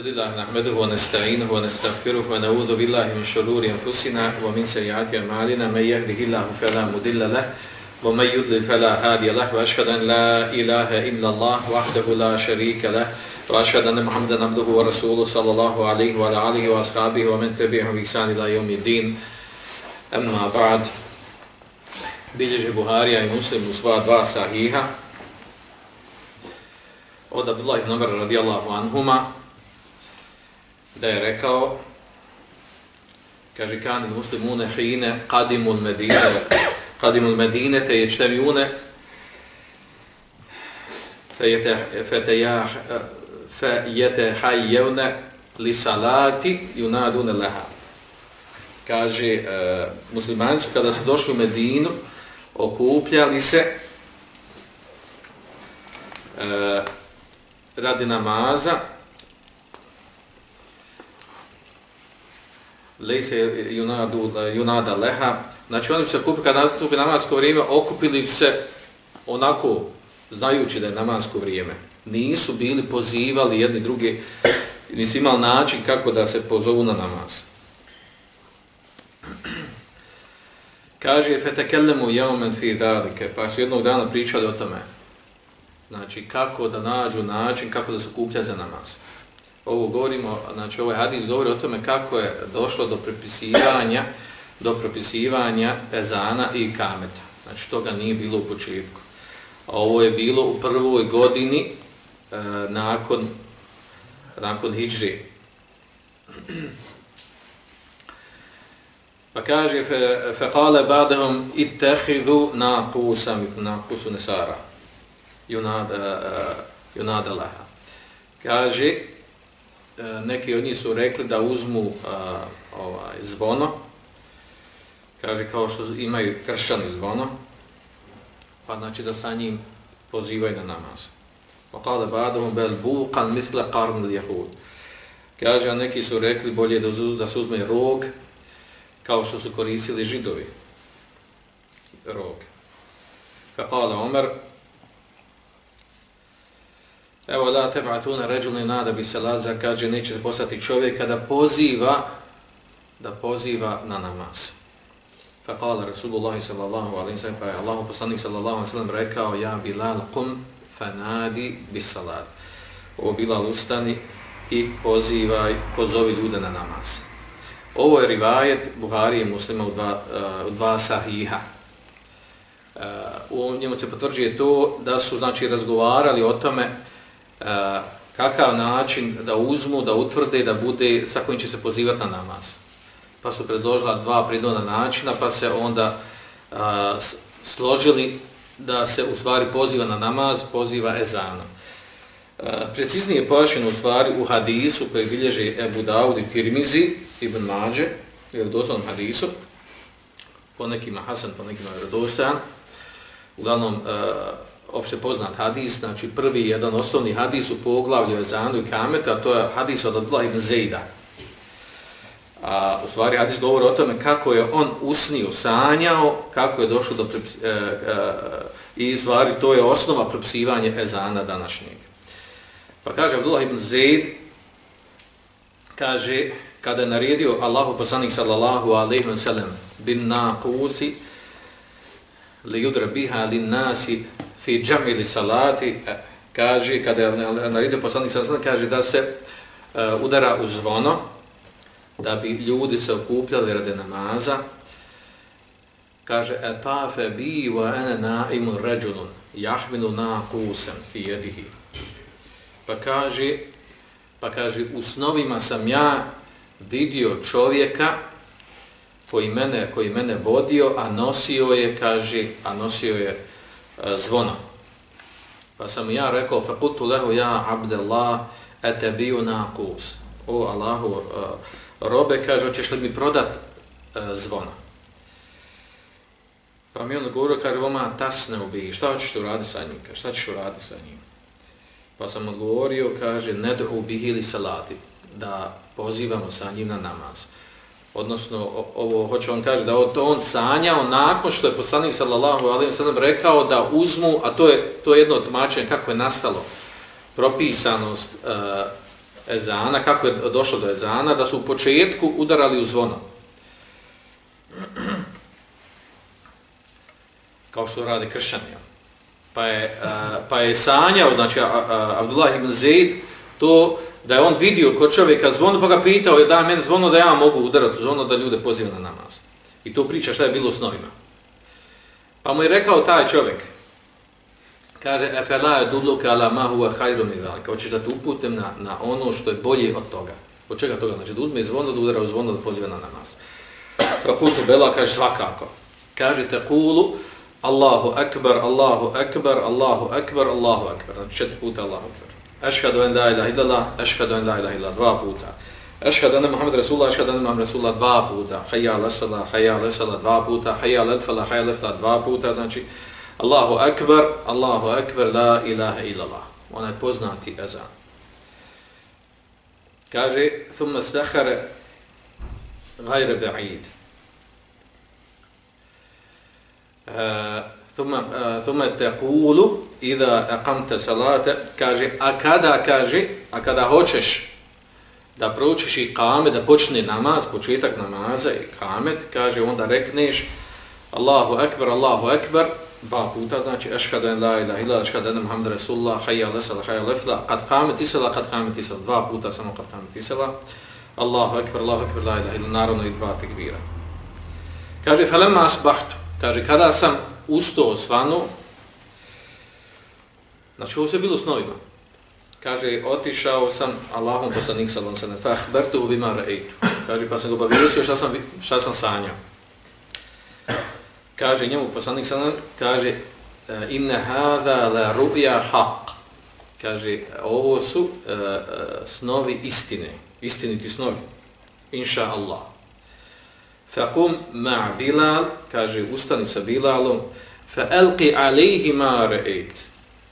لله نحمده ونستعينه ونستغفره ونعوذ بالله من شرور أنفسنا ومن سيئات أعمالنا. من يهده الله فلا مضل له ومن يضلل فلا هادي له. وأشهد أن لا إله إلا الله وحده لا شريك له. وأشهد أن محمدا عبده ورسوله صلى الله عليه وعلى آله وأصحابه ومن تبعهم بإحسان إلى يوم الدين. أما بعد bilježe Buharija i Muslim u sva od Abdullah ibn Umar radijallahu anhuma da je rekao kaže kan muslimune hine qadimul medine qadimul medine te yajtamiune fe yete hayyuna li salati yunadun laha kaže e, uh, muslimani su kada su došli u Medinu okupljali se uh, radi namaza lejse junadu, junada leha, znači oni bi se okupili, kad nastupi namasko vrijeme, okupili se onako, znajući da je namasko vrijeme. Nisu bili pozivali jedni drugi, nisu imali način kako da se pozovu na namaz. Kaže, fetekellemu jaumen fi dalike, pa su jednog dana pričali o tome. Znači, kako da nađu način, kako da se kuplja za namaz ovo govorimo, znači ovaj hadis govori o tome kako je došlo do prepisivanja do propisivanja ezana i kameta. Znači toga nije bilo u početku. A Ovo je bilo u prvoj godini e, nakon nakon hijri. Pa kaže fe kale badehom ittehidu na kusam na kusu nesara. Junada, uh, e, junada e, laha. Kaže, E, neki od njih su rekli da uzmu a, ovaj, zvono, kaže kao što imaju kršćani zvono, pa znači da sa njim pozivaju na namaz. Pa kada badom bel bukan misle karn jehud. Kaže, a neki su rekli bolje da, uz, da se uzme rog, kao što su koristili židovi. Rog. فقال kada Omer, Evo da te batuna ređulni nada bi se laza, kaže, neće postati čovjeka da poziva, da poziva na namaz. Fa kala Rasulullah sallallahu alaihi sallam, pa je Allah poslanik sallallahu alaihi sallam rekao, ja Bilal kum fanadi bis salat. O Bilal ustani i pozivaj, pozovi ljude na namaz. Ovo je rivajet Buhari i muslima u dva, uh, u dva sahiha. Uh, u njemu se potvrđuje to da su znači razgovarali o tome Eh, kakav način da uzmu, da utvrde, da bude, sa kojim će se pozivati na namaz. Pa su predložila dva pridona načina, pa se onda eh, a, složili da se u stvari poziva na namaz, poziva ezanom. Eh, preciznije je pojašeno u stvari u hadisu koji bilježi Ebu Dawud i Tirmizi, Ibn Mađe, ili doslovnom hadisu, po nekima Hasan, po nekima Rodostajan. Uglavnom, opšte poznat hadis, znači prvi jedan osnovni hadis u poglavlju Ezanu i Kameta, to je hadis od Abdullah ibn Zejda. A, u stvari hadis govori o tome kako je on usnio, sanjao, kako je došlo do e, e, i u stvari to je osnova propisivanja Ezana današnjeg. Pa kaže Abdullah ibn Zejd, kaže, kada je naredio Allahu poslanik sallallahu alaihi wa sallam bin naqusi li yudra biha lin nasi fi džamili salati, e, kaže, kada je naredio poslanik sallallahu kaže da se uh, udara u zvono, da bi ljudi se okupljali radi namaza, kaže, etafe bi wa ene naimun ređunun, jahminu na kusem fi jedihi. Pa kaže, pa kaže, u snovima sam ja vidio čovjeka koji mene, koji mene vodio, a nosio je, kaže, a nosio je zvono. Pa sam ja rekao, faqutu lehu ja abdellah etebiju naqus. O Allahu, e, robe, kaže, hoćeš li mi prodat zvona? zvono? Pa mi on govorio, kaže, voma tasne ubi, šta hoćeš tu raditi sa njim? Kaže, šta ćeš raditi sa njim? Pa sam odgovorio, kaže, ne da ubihili salati, da pozivamo sa njim na namaz odnosno ovo hoće on kaže da to on sanjao nakon što je poslanik sallallahu alejhi ve sellem rekao da uzmu a to je to je jedno tumačenje kako je nastalo propisanost uh, ezana, kako je došlo do ezana, da su u početku udarali u zvono. Kao što rade kršćani. Pa je, e, pa je sanjao, znači Abdullah ibn Zaid, to da je on vidio kod čovjeka zvono, pa ga pitao je da meni zvono da ja mogu udarati zvono da ljude pozivam na namaz. I to priča šta je bilo s novima. Pa mu je rekao taj čovjek, kaže, efela je dudluka ala ma huwa hajru mi dhalika, hoćeš da te uputim na, na ono što je bolje od toga. Od čega toga? Znači da uzme zvono, da udara u zvono, da poziva na namaz. Pa putu Bela kaže svakako. Kaže te kulu, Allahu akbar, Allahu akbar, Allahu akbar, Allahu akbar. Znači četiri puta Allahu akbar. Ešhadu en la ilaha illallah, ešhadu en la ilaha illallah, dva puta. Ešhadu anna Muhammed Rasulullah, ešhadu anna Muhammed Rasulullah, dva puta. Hayya al-sala, hayya al-sala, dva puta. Hayya al-fala, hayya al-fala, dva puta. Znači, Allahu akbar, Allahu akbar, la ilaha illallah. Ona je poznati ezan. Kaže, thumma stahara gajre ba'id. ثم ثم تقول اذا اقمت salata, kaže, a kada, kaže, a kada hoćeš da proučiš i kamet, da počne namaz, početak namaza i kamet, kaže, onda rekneš Allahu akbar, Allahu akbar, dva puta, znači, ešhadu en la ilaha illa, ešhadu en Muhammed Rasulullah, hayya lesala, hayya lefla, kad kamet isela, kad kamet isela, dva puta samo kad kamet isela, Allahu akbar, Allahu akbar, la ilaha illa, naravno i dva tekbira. Kaže, falemma asbahtu, kaže, kada sam usto svanu, znači, ovo se bilo s novima, kaže, otišao sam Allahom poslanik sallam sallam, fa ahbertu bima ra'eitu. Kaže, pa sam ga obavijestio šta sam, šta sam sanjao. Kaže njemu poslanik sallam, kaže, e, inna hada la ru'ya haq. Kaže, ovo su uh, snovi istine, istiniti snovi. Inša Allah. Faqum ma Bilal, kaže, ustani sa Bilalom, fa alqi alayhi ma ra'eit.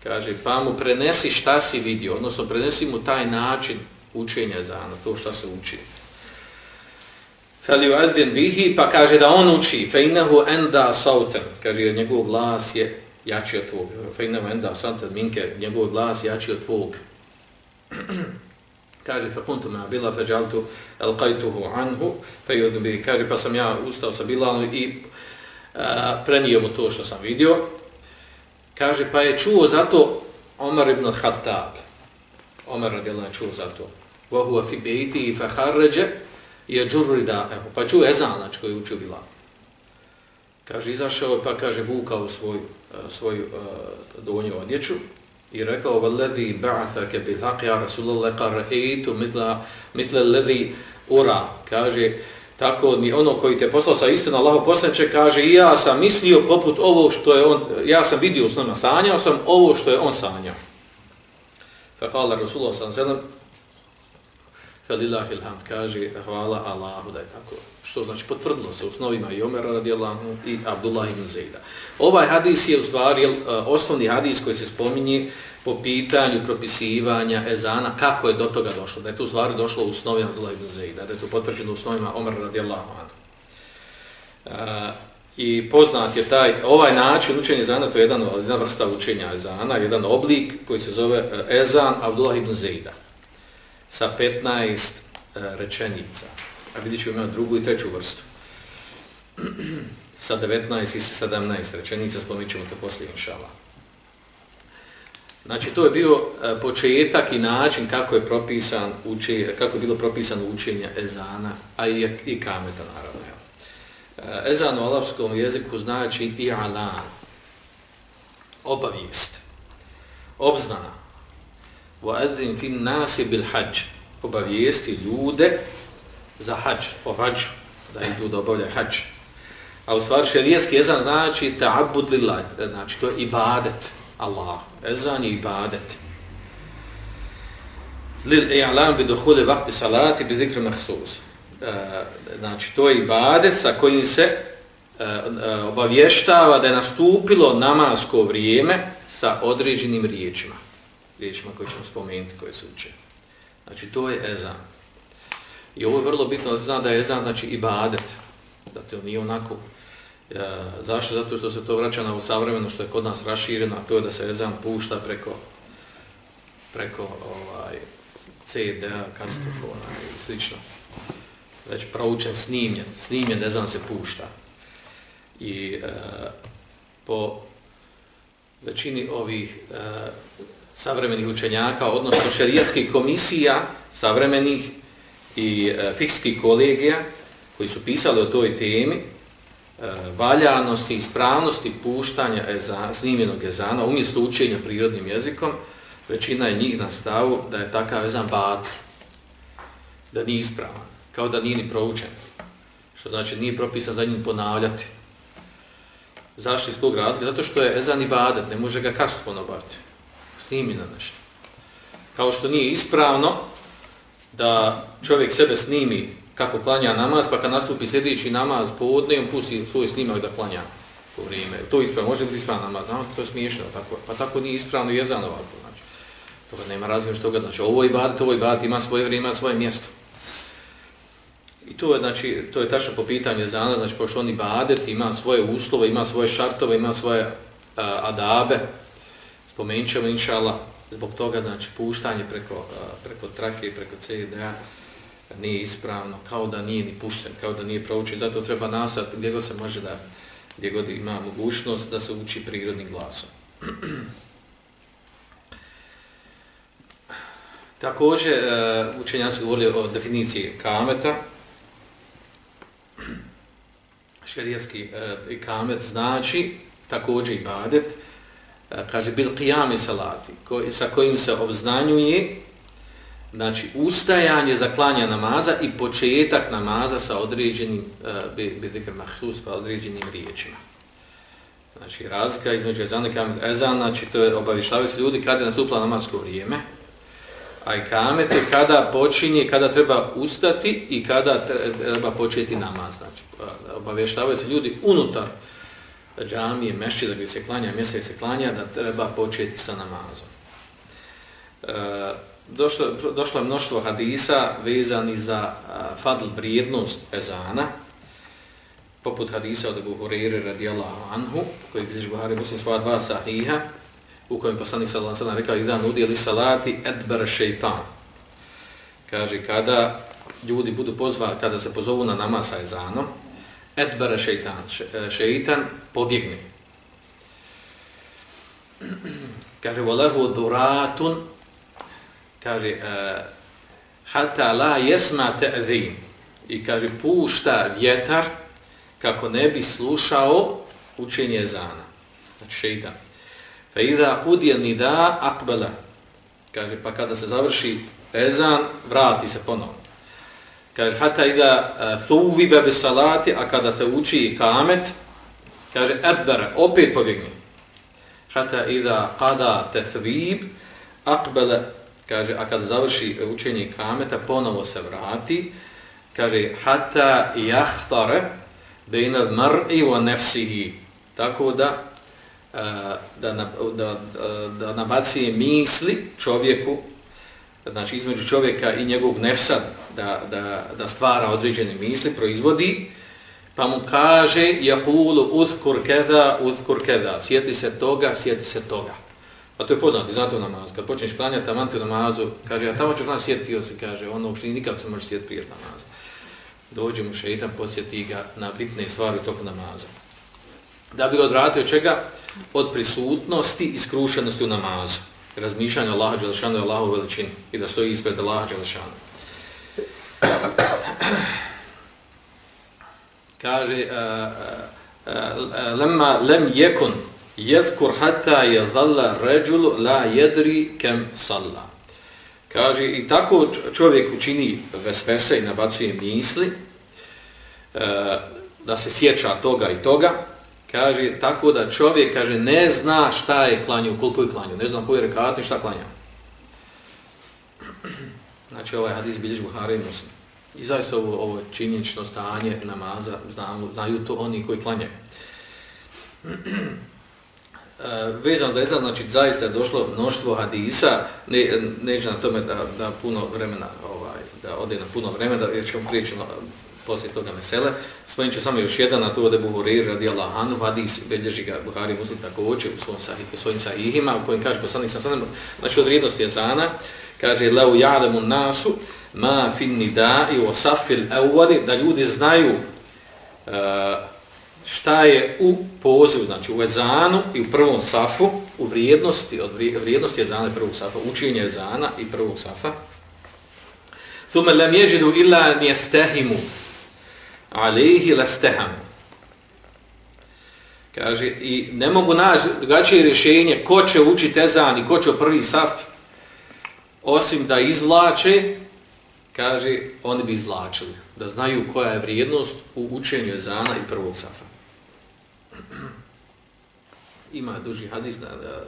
Kaže, pa mu prenesi šta si vidio, odnosno prenesi mu taj način učenja za to šta se uči. Fali uadzin bihi, pa kaže da on uči, fe inahu enda sautem, kaže, jer njegov glas je jači od tvog, fe inahu enda sautem, minke, njegov glas jači od tvog kaže, fa kuntu ma bila, fa džaltu, alqaituhu anhu, fa uadzin kaže, pa sam ja ustao sa Bilalom i uh, prenio mu to što sam vidio, Kaže, pa je čuo zato Omar ibn Khattab. Omar radijallahu čuo zato. Vohu fi bejti i faharređe je džurri evo, pa čuo ezanač koji je učio bila. Kaže, izašao je pa kaže, vukao svoj, uh, svoju uh, donju odjeću i rekao, وَالَّذِي بَعَثَكَ bil يَا رَسُولَ اللَّهِ kar مِثْلَ الَّذِي ura. Kaže, tako mi ono koji te poslao sa istinom Allahu poslanče kaže i ja sam mislio poput ovo što je on ja sam vidio s nama sanjao sam ovo što je on sanjao. Faqala Rasulullah sallallahu alejhi ve sellem kaže hvala Allahu da je tako što znači potvrdilo se u snovima i Omera radijallahu i Abdullah ibn Zejda ovaj hadis je u stvari e, osnovni hadis koji se spominje po pitanju propisivanja ezana, kako je do toga došlo, da je to u stvari došlo u snovima Abdullah ibn Zejda, da je to potvrđeno u snovima Omer radijallahu anhu. E, I poznat je taj, ovaj način učenja ezana, to je jedan, jedna vrsta učenja ezana, jedan oblik koji se zove e, ezan Abdullah ibn Zejda sa 15 rečenica. A vidjet ćemo ima drugu i treću vrstu. sa 19 i 17 rečenica, spomenut ćemo to poslije, inšala. Znači, to je bio e, početak i način kako je propisan uče, kako je bilo propisano učenje ezana, a i, i kameta, naravno. E, ezan u alapskom jeziku znači i alan, obavijest, obznana. Wa adzin fin nasi bil hađ, obavijesti ljude za hađ, o hađu, da idu da obavljaju hađ. A u stvari šelijeski ezan znači ta'abud lillah, znači to je ibadet, Allah. Ezan je ibadet. Lil i'lam bi duhuli waqti salati bi zikr makhsus. Uh, e, znači to je ibadet sa kojim se e, obavještava da je nastupilo namasko vrijeme sa određenim riječima. Riječima koje ćemo spomenuti, koje se uče. Znači to je ezan. I ovo je vrlo bitno da se zna da je ezan znači ibadet. Da to nije onako E, zašto? Zato što se to vraća na savremeno što je kod nas rašireno, a to je da se ezan pušta preko preko ovaj CD, kastofona i slično. Već proučen, snimljen, snimljen, ne znam se pušta. I e, po većini ovih e, savremenih učenjaka, odnosno šerijatskih komisija savremenih i e, fikskih kolegija koji su pisali o toj temi, e, valjanosti i ispravnosti puštanja ezana, snimljenog ezana umjesto učenja prirodnim jezikom, većina je njih na stavu da je takav ezan bat, da nije ispravan, kao da nije ni proučen, što znači nije propisan za njim ponavljati. Zašto iz kog razloga? Zato što je ezan i badat, ne može ga kasno ponovati. Snimljeno na nešto. Kao što nije ispravno da čovjek sebe snimi kako klanja namaz, pa kad nastupi sljedeći namaz podne, on pusti svoj snimak da klanja u vrijeme. To je ispravno, može biti ispravno namaz, no, to je smiješno, tako. pa tako nije ispravno jezan ovako. Znači. Toga nema razlika što ga, znači ovo i bad, ovo i bad ima svoje vrijeme, ima svoje mjesto. I to je, znači, to je tačno po pitanju jezana, znači pošto oni badet, ima svoje uslove, ima svoje šartove, ima svoje uh, adabe, spomenut ćemo inšala, zbog toga, znači, puštanje preko, preko trake i preko CD-a, nije ispravno, kao da nije ni pušten, kao da nije proučen. Zato treba nasati gdje god se može da, gdje god ima mogućnost da se uči prirodnim glasom. Također, e, učenjaci govorili o definiciji kameta. Šerijski e, kamet znači također i badet, E, kaže bil qiyami salati, sa kojim se obznanjuje znači ustajanje za klanja namaza i početak namaza sa određenim e, bi bi zikr mahsus pa određenim riječima. Znači razlika između ezana i ezan, znači to je obavištavaju se ljudi kada je nastupilo namasko vrijeme, a i kamet je kada počinje, kada treba ustati i kada treba početi namaz. Znači e, obavještavaju se ljudi unutar džamije, mešćida gdje se klanja, mjese se klanja, da treba početi sa namazom. E, došlo, došlo je mnoštvo hadisa vezani za e, fadl vrijednost ezana, poput hadisa od Ebu Hureyre radijallahu anhu, koji bilježi Buhari muslim svoja dva sahiha, u kojem poslanik sallallahu alejhi ve sellem rekao idan udjeli salati adbar šejtan. Kaže kada ljudi budu pozvani kada se pozovu na namaz sa ezanom, edbere šejtan, šejtan e, pobjegne. Kaže volehu duratun kaže hata hatta la yasma te'zim. i kaže pušta vjetar kako ne bi slušao učenje ezana. Znači šejtan. Fe idha qudiya nida akbala, Kaže pa kada se završi ezan, vrati se ponovo. Kaže hata ida thuwiba e, bis salati, a kada se uči kamet, kaže adbara, opet pobjegne. Hata ida qada tathwib aqbala kaže, a kada završi učenje kameta, ponovo se vrati, kaže, hata jahtare bejna mar'i wa nefsihi, tako da, e, da, da, da, da nabacije misli čovjeku, znači između čovjeka i njegovog nefsa, da, da, da stvara određene misli, proizvodi, pa mu kaže, jakulu uzkur keda, uzkur keda, sjeti se toga, sjeti se toga. A to je poznati, znate u namazu. Kad počneš klanjati tamo u namazu, kaže, ja tamo ću klanjati, sjetio se, kaže, ono uopšte nikako se može sjeti prije namaza. Dođe mu šeitan, posjeti ga na bitne stvari toku namaza. Da bi odvratio čega? Od prisutnosti i skrušenosti u namazu. Razmišljanje Allaha Đelešanu i Allahu veličini i da stoji ispred Allaha Đelešanu. kaže, uh, lemma lem jekun jevkur hata je zalla ređul la jedri kem salla. Kaže, i tako čovjek učini vesvese i nabacuje misli, da se sjeća toga i toga, kaže, tako da čovjek, kaže, ne zna šta je klanju, koliko je klanjao, ne zna koji je rekat i šta klanja. Znači, ovaj hadis bilježi Buhari i Muslim. I zaista ovo, ovo činjenično stanje namaza, znaju, znaju to oni koji klanjaju. Uh, vezan za ezan, znači zaista je došlo mnoštvo hadisa, ne, neće na tome da, da puno vremena, ovaj, da ode na puno vremena, jer ćemo prijeći poslije toga mesele. Spomenut ću samo još jedan, na to ode Buhurir radijallahu anhu, hadis, belježi ga Buhari muslim također u svojim, sahih, u svojim sahihima, u kojim kaže poslanik sa sanem, znači od vrijednosti ezana, kaže lau ja'lamu nasu ma fin nida'i wa safil awwali da ljudi znaju uh, šta je u pozivu, znači u ezanu i u prvom safu, u vrijednosti, od vrijednosti ezana i prvog safa, učenje ezana i prvog safa. Thume lem jeđidu illa njestehimu, alejhi lasteham. Kaže, i ne mogu naći drugačije rješenje ko će učiti ezan i ko će prvi saf, osim da izvlače, kaže, oni bi izvlačili, da znaju koja je vrijednost u učenju ezana i prvog safa. Ima duži hadis, na,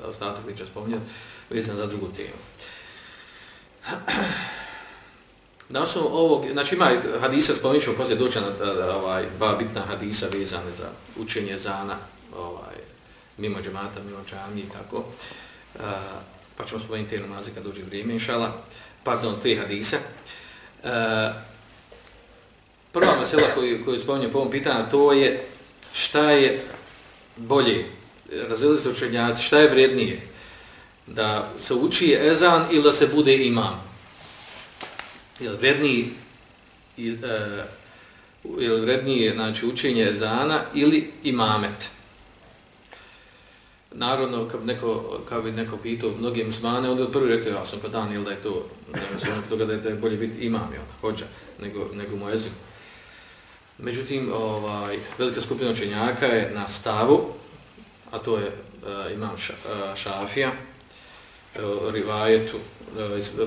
ostatak li će spominjati, vezan za drugu temu. Na osnovu ovog, znači ima hadisa, spomenut ćemo poslije doći na e, ovaj, dva bitna hadisa vezane za učenje zana, ovaj, mimo džemata, mimo džami i tako. Uh, pa ćemo spomenuti te namaze kad dođe vrijeme, inšala. Pardon, tri hadisa. Uh, e, prva mesela koju, koju spominjem po ovom pitanju, to je šta je bolje, razvijeli se učenjaci, šta je vrednije? Da se uči ezan ili da se bude imam? Jel vredniji vredniji, e, jel vrednije znači, učenje ezana ili imamet? Narodno, kad, neko, kad bi neko pitao mnoge musmane, onda prvi rekao, ja sam pa kod Daniel da je to, da je, toga da je, da je bolje biti imam, jel, hođa, nego, nego mu ezin. Međutim, ovaj, velika skupina učenjaka je na stavu, a to je uh, imam ša, uh, Šafija, uh, rivajetu, uh, uh,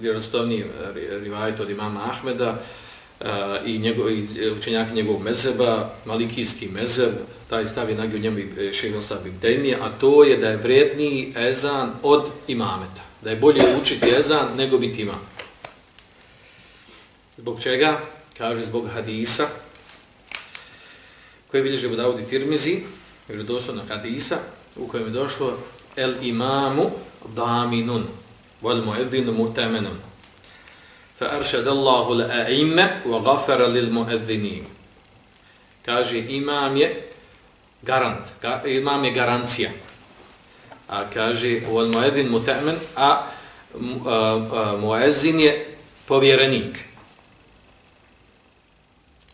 vjerostovni eh, rivajet od imama Ahmeda uh, i, njegov, i učenjaka njegovog mezeba, malikijski mezeb, taj stav je nagio njemu i eh, šehosa Bibdejmije, a to je da je vredniji ezan od imameta. Da je bolje učiti ezan nego biti imam. Zbog čega? Kaže zbog hadisa koji bilježe Budaudi Tirmizi, vjerodostojnog hadisa u kojem je došlo el imamu daminun والمؤذن مؤتمنا فأرشد الله الأئمة وغفر للمؤذنين كاجي je garant, imam je garancija. A kaže, u al-Muezin mutemen, a, a, a Muezin je povjerenik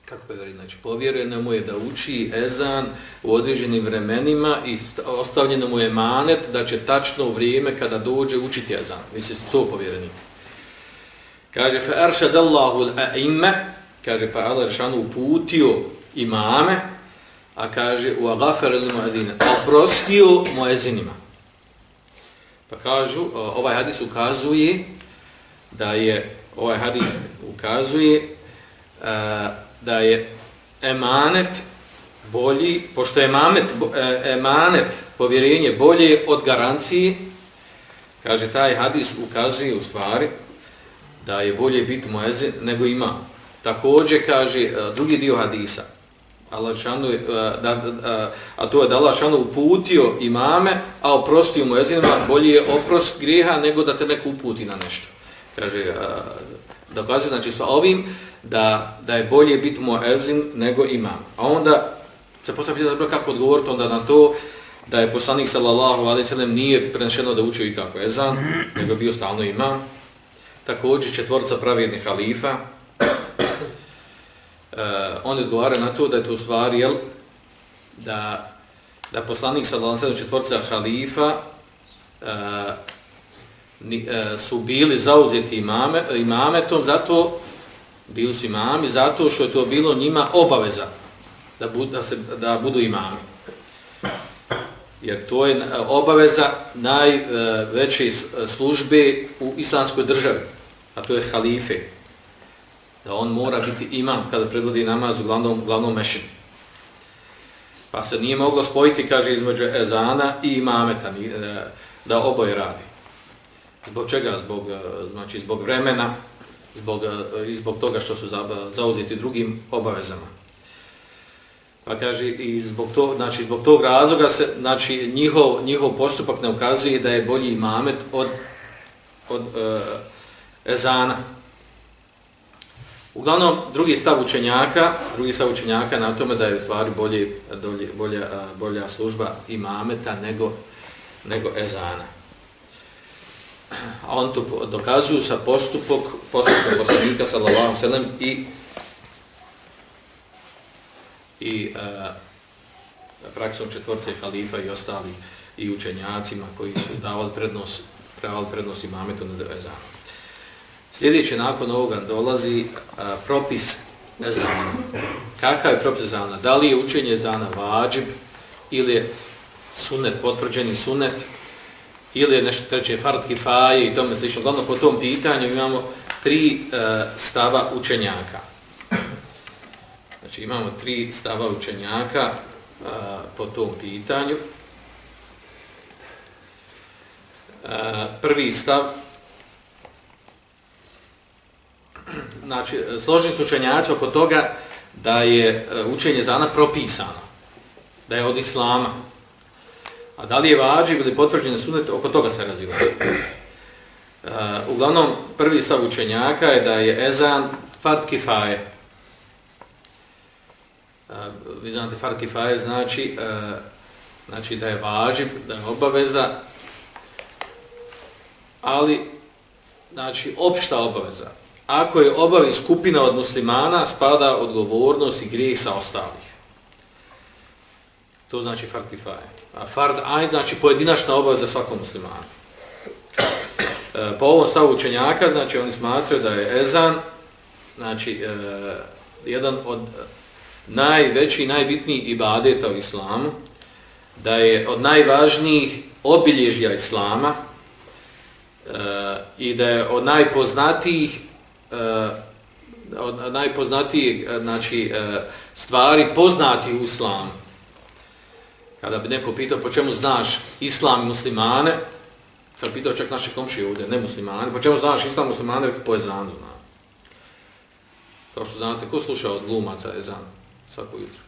kako povjeruje, znači povjereno mu je da uči ezan u određenim vremenima i ostavljeno mu je manet da će tačno u vrijeme kada dođe učiti ezan. Misli se to povjerenik. Kaže, fa aršadallahu l'a'imme, kaže, pa Allah Žešanu uputio imame, a kaže, u agafer ili muadine, oprostio muezinima. Pa kažu, ovaj hadis ukazuje da je, ovaj hadis ukazuje, uh, da je emanet bolji, pošto je emanet, e, emanet povjerenje bolje od garancije, kaže taj hadis ukazuje u stvari da je bolje biti muezin nego ima. Također kaže e, drugi dio hadisa, Allahšanu, e, da, da, a to je da Allahšanu uputio imame, a oprostio muezinima, bolje je oprost grijeha nego da te neko uputi na nešto. Kaže, e, dokazuje, znači sa ovim, da, da je bolje biti muezin nego imam. A onda se postavlja dobro kako odgovoriti onda na to da je poslanik sallallahu alejhi ve sellem nije prenešeno da učio i kako ezan, nego bio stalno imam. Također četvorca pravjernih halifa, e, Uh, on odgovara na to da je to u stvari, jel, da, da poslanik sallallahu alejhi ve sellem četvorca halifa uh, E, su bili zauzeti imame, imametom zato bili su imami zato što je to bilo njima obaveza da, bud, da, se, da budu imami. Jer to je e, obaveza najveće e, službe u islamskoj državi, a to je halife. Da on mora biti imam kada predvodi namaz u glavnom, glavnom mešinu. Pa se nije moglo spojiti, kaže, između ezana i imameta, da oboje radi. Zbog čega? Zbog, e, znači, zbog vremena, zbog, e, i zbog toga što su zauzeti drugim obavezama. Pa kaže, i zbog, to, znači, zbog tog razloga se, znači, njihov, njihov postupak ne ukazuje da je bolji imamet od, od e, ezana. Uglavnom, drugi stav učenjaka, drugi stav učenjaka na tome da je u stvari bolje, bolje, bolja, bolja služba imameta nego, nego ezana a on to dokazuju sa postupok, postupka poslanika sallallahu sallam i i e, praksom četvorce halifa i ostalih i učenjacima koji su davali prednost, pravali prednost imametu na ezanu. Sljedeće nakon ovoga dolazi uh, propis ezana. Kakav je propis ezana? Da li je učenje ezana vađib ili je sunet, potvrđeni sunet, ili je nešto treće fard kifaje i tome slično. Glavno po tom pitanju imamo tri e, stava učenjaka. Znači imamo tri stava učenjaka e, po tom pitanju. E, prvi stav znači složni su učenjaci oko toga da je e, učenje zana propisano da je od islama A da li je vađiv ili potvrđen sunet, oko toga se razilazi. Uh, uglavnom, prvi stav učenjaka je da je ezan fard kifaje. Uh, vi znate, fard kifaje znači, uh, znači da je vađiv, da je obaveza, ali znači opšta obaveza. Ako je obavi skupina od muslimana, spada odgovornost i grijeh sa ostalih. To znači fard kifaje. A fard ajd znači pojedinačna obaveza svakom muslimanu. E, po ovom stavu učenjaka, znači oni smatraju da je ezan, znači e, jedan od najvećih i najbitnijih ibadeta u islamu, da je od najvažnijih obilježja islama e, i da je od najpoznatijih e, od najpoznatijih e, znači, e, stvari poznati u islamu kada bi neko pitao po čemu znaš islam i muslimane, kada pitao čak naše komšije ovdje, ne muslimane, po čemu znaš islam i muslimane, rekli po ezanu zna. Kao što znate, ko sluša od glumaca ezan svako jutro?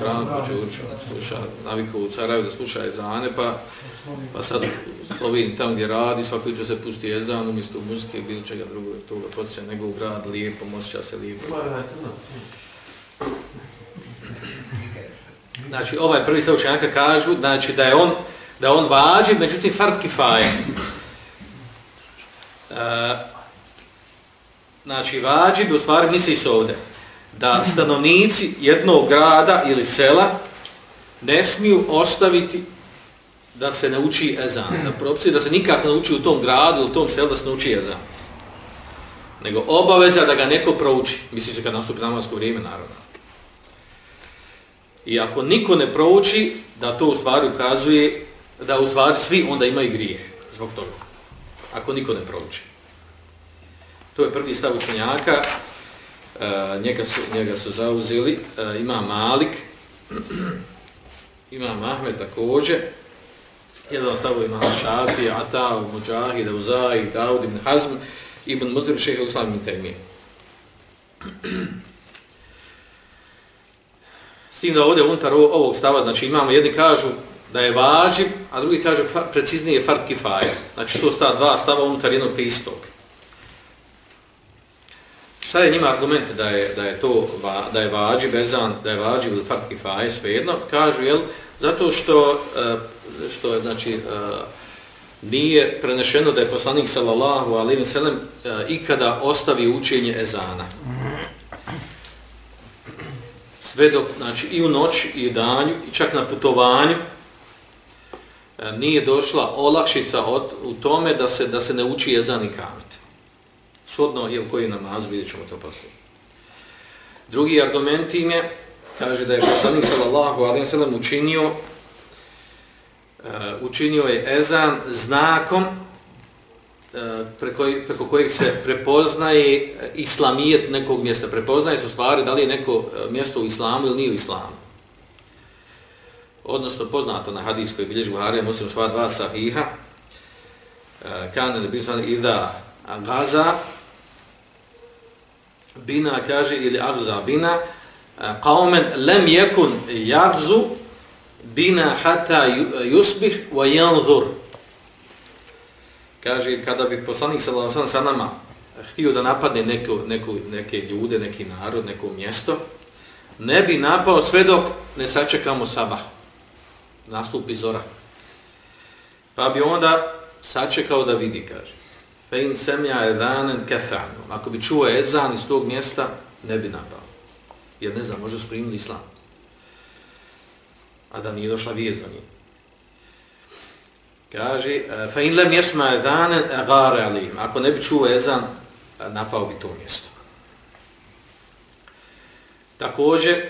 Franko Čurču sluša, navikao u Carajevo da sluša ezane, pa, pa sad Slovini tamo gdje radi, svako jutro se pusti ezan umjesto muzike, bilo čega drugog, toga podsjeća nego u grad, lijepo, osjeća se lijepo. Znači, ovaj prvi stav učenjaka kažu znači, da je on da on vađi, međutim, fard kifaje. E, znači, vađi bi u stvari misli se ovdje da stanovnici jednog grada ili sela ne smiju ostaviti da se ne uči ezan. Da, propisi, da se nikak ne uči u tom gradu ili u tom selu da se ne uči ezan. Nego obaveza da ga neko prouči. Misli se kad nastupi namansko vrijeme, naravno. I ako niko ne prouči, da to u stvari ukazuje da u stvari svi onda imaju grijeh zbog toga. Ako niko ne prouči. To je prvi stav učenjaka. E, njega, su, njega su zauzeli. E, ima Malik. ima Mahmed također. Jedan stavu ima Šafi, Ata, Mujahid, Uzaj, Daud ibn Hazm, ibn Muzir, šehe Uslam ibn Temije. tim da ovdje unutar ovog stava, znači imamo jedni kažu da je važib, a drugi kaže preciznije fard kifaja. Znači to sta dva stava unutar jednog pristog. Šta je njima argument da je, da je to da je važiv bezan, da je važiv ili fard kifaja, svejedno, kažu, jel, zato što, eh, što je, znači, eh, nije prenešeno da je poslanik sallallahu alaihi wa sallam eh, ikada ostavi učenje ezana sve dok, znači i u noć i u danju i čak na putovanju e, nije došla olakšica od, u tome da se da se ne uči jezan i kamet. Sodno je u koji namaz, vidjet ćemo to poslije. Drugi argument im je, kaže da je poslanik sallallahu alaihi sallam učinio e, učinio je ezan znakom E, preko, preko kojeg se prepoznaje islamijet nekog mjesta. Prepoznaje se u stvari da li je neko e, mjesto u islamu ili nije u islamu. Odnosno poznato na hadijskoj bilježi Buharija, muslim sva dva sahiha, e, kane ne bilo ida gaza, bina kaže, ili agza bina, qaumen lem yakun jagzu, bina hata yusbih wa yanzur kaže kada bi poslanik sallallahu alejhi sa nama htio da napadne neko, neko, neke ljude, neki narod, neko mjesto, ne bi napao sve dok ne sačekamo sabah. Nastupi zora. Pa bi onda sačekao da vidi, kaže. Fe in semja edanen kefanu. Ako bi čuo ezan iz tog mjesta, ne bi napao. Jer ne znam, može sprimiti islam. A da nije došla vijest za njim. Kaže, e, fa in lem jesma edanen agare alim. Ako ne bi čuo ezan, napao bi to mjesto. Također,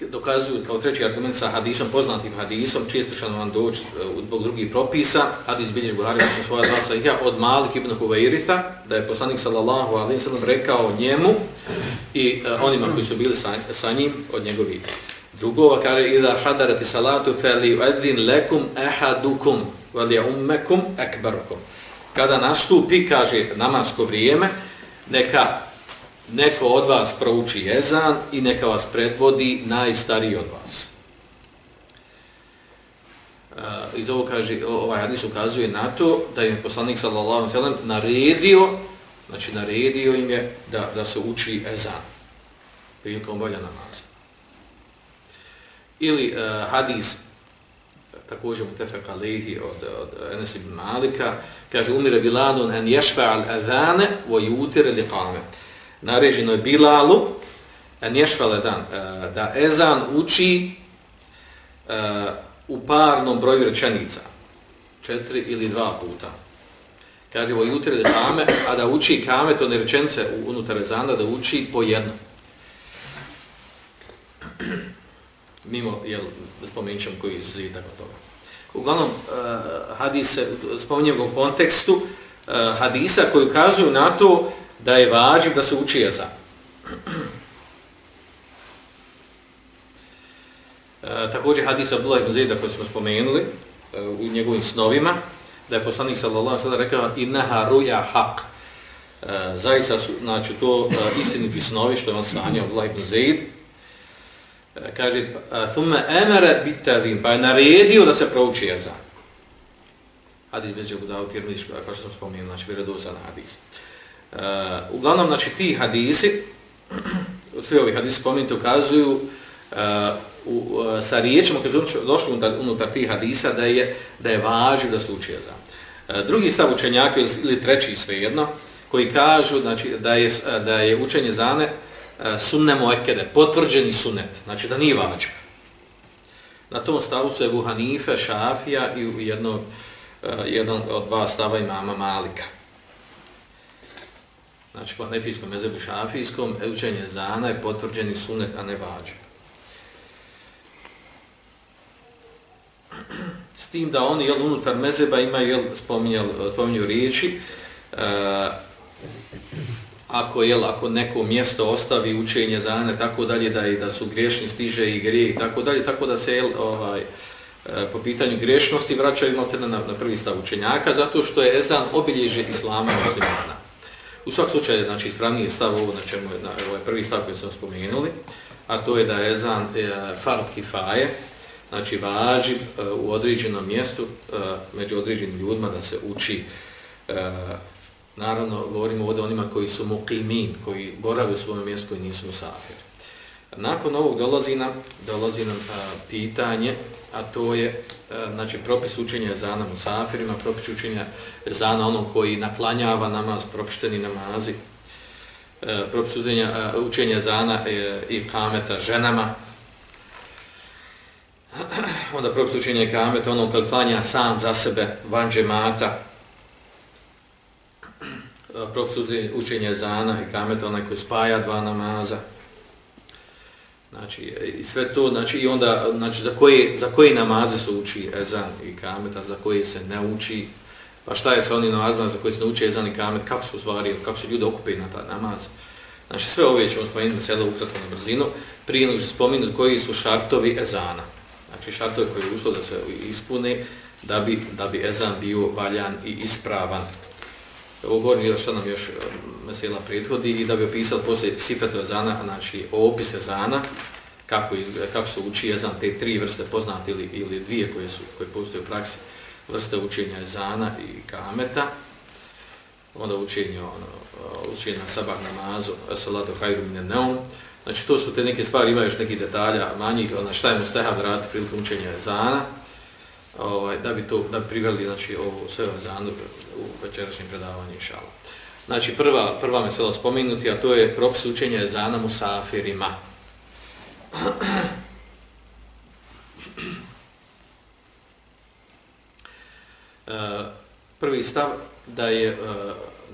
dokazuju kao treći argument sa hadisom, poznatim hadisom, čisto će vam doći e, zbog drugih propisa, hadis bilješ Buhari, ja sam svoja dva sahija, od Malik ibn Huvairita, da je poslanik sallallahu alaihi sallam rekao njemu i uh, onima koji su bili sa, sa njim od njegovih drugova, kaže, idha hadarati salatu fali uadzin lekum ahadukum vali ummekum ekbarukum. Kada nastupi, kaže, namasko vrijeme, neka neko od vas prouči jezan i neka vas predvodi najstariji od vas. Uh, iz ovo kaže, ovaj hadis ukazuje na to da je poslanik sallallahu sallam ve sellem naredio, znači naredio im je da, da se uči ezan prilikom bolja namaza. Ili uh, hadis također mutefek alihi od, od Enes ibn Malika, kaže umire Bilalun en ješfa al adhane vo jutire li qamet Nareženo je Bilalu, nješvale al e, da Ezan uči uh, u parnom broju rečenica, četiri ili dva puta. Kaže, vo jutire li kame, a da uči kame, to ne rečence unutar Ezana, da uči po jednom. Mimo, jel, da spomenut ćemo koji su zvitak od toga. Uglavnom, uh, hadise, spominjem u kontekstu, uh, hadisa koji ukazuju na to da je vađiv da se uči jezan. E, eh, također hadis Abdullah ibn Zaida koji smo spomenuli u njegovim snovima, da je poslanik sallallahu sallam rekao innaha ruja haq. E, zaista su, znači to e, istiniti snovi što je on sanjao Abdullah ibn Zaid, E, kaže, e, amara emere bitavim, pa je naredio da se prouči ezan Hadis bez je budao tirmizičko, kao što sam spomenuo znači vjerodostan hadis. Uh, uglavnom, znači, ti hadisi, svi ovi hadisi spomenuti, ukazuju uh, u, uh, sa riječima koji su došli unutar, unutar tih hadisa da je, da je važiv da se uči jezan. Uh, drugi stav učenjaka ili, ili treći svejedno, koji kažu znači, da, je, da je učenje zane uh, E, sunne muekede, potvrđeni sunet, znači da nije vađb. Na tom stavu su Ebu Hanife, Šafija i jedno, uh, jedan od dva stava imama Malika znači po nefijskom mezebu šafijskom, učenje zana je potvrđeni sunet, a ne vađe. S tim da oni jel, unutar mezeba imaju, jel, spominju riječi, uh, ako, je ako neko mjesto ostavi učenje zane, tako dalje, da, i da su griješni stiže i grije i tako dalje, tako da se jel, ovaj, e, po pitanju griješnosti vraćaju na, na prvi stav učenjaka, zato što je ezan obilježje islama muslimana. U svak slučaju, znači, ispravniji stav ovo, na čemu je, na, ovaj prvi stav koji smo spomenuli, a to je da je ezan e, fard kifaje, znači važi e, u određenom mjestu e, među određenim ljudima da se uči, e, naravno, govorimo ovdje onima koji su muqimin, koji borave u svojom mjestu, koji nisu musafiri. Nakon ovog dolazi nam, dolazi nam a, pitanje, a to je a, znači propis učenja zana musafirima, propis učenja zana onom koji naklanjava namaz, propišteni namazi, a, propis učenja, a, učenja zana e, i kameta ženama, onda propis učenja kameta onom koji klanja sam za sebe, van džemata, propis učenja zana i kameta onaj koji spaja dva namaza, Znači, i sve to, znači, i onda, znači, za koje, za koje namaze se uči ezan i kamet, a za koje se ne uči, pa šta je sa onim namazima za koje se ne uči ezan i kamet, kako su uzvari, kako su ljudi okupili na taj namaz. Znači, sve ove ćemo spomenuti na sedlo ukratko na brzinu, prije nego što spomenuti koji su šartovi ezana. Znači, šartovi koji je uslov da se ispune, da bi, da bi ezan bio valjan i ispravan. Ovo govorim što nam još e, mesela prethodi i da bi opisao poslije sifetu ezana, znači opis ezana, kako, izgleda, kako se uči ezan, te tri vrste poznate ili, ili dvije koje, su, koje postoje u praksi, vrste učenja ezana i kameta, onda učenje, ono, učenje na sabah namazu, salatu hajru mine neum, znači to su te neke stvari, ima još neki detalja manjih, ono, šta je mu stehav raditi prilikom učenja ezana, ovaj, da bi to da bi priveli znači, ovo sve zanu u večerašnjem predavanju inšala. Znači, prva, prva mesela spomenuti, a to je propis učenja ezana musafirima. Eh, prvi stav da je, eh,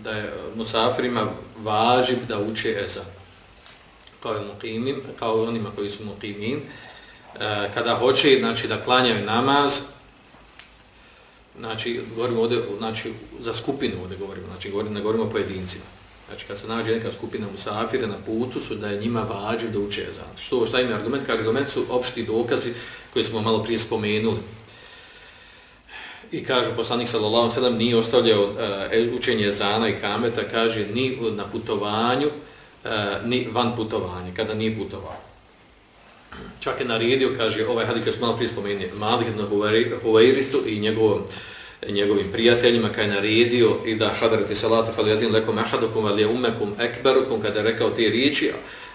da je musafirima važib da uče ezan. Kao je mukimim, kao onima koji su mukimim. Eh, kada hoće znači, da klanjaju namaz, znači, govorimo ovdje, znači, za skupinu ovdje govorimo, znači, govorimo, ne govorimo o pojedincima. Znači, kad se nađe neka skupina musafira na putu, su da je njima vađiv da uče ezan. Što, šta im je argument? Kaže, argument su opšti dokazi koje smo malo prije spomenuli. I kaže, poslanik sallallahu sallam nije ostavljao uh, učenje ezana i kameta, kaže, ni na putovanju, uh, ni van putovanja, kada nije putovao. Čak je naredio, kaže, ovaj hadis koji smo malo prije spomenuli, Malik na Huvairisu i njegovom njegovim prijateljima kada je naredio i da hadrati salatu fali jedin lekom ahadukum ali je umekum ekberukum kada je rekao te riječi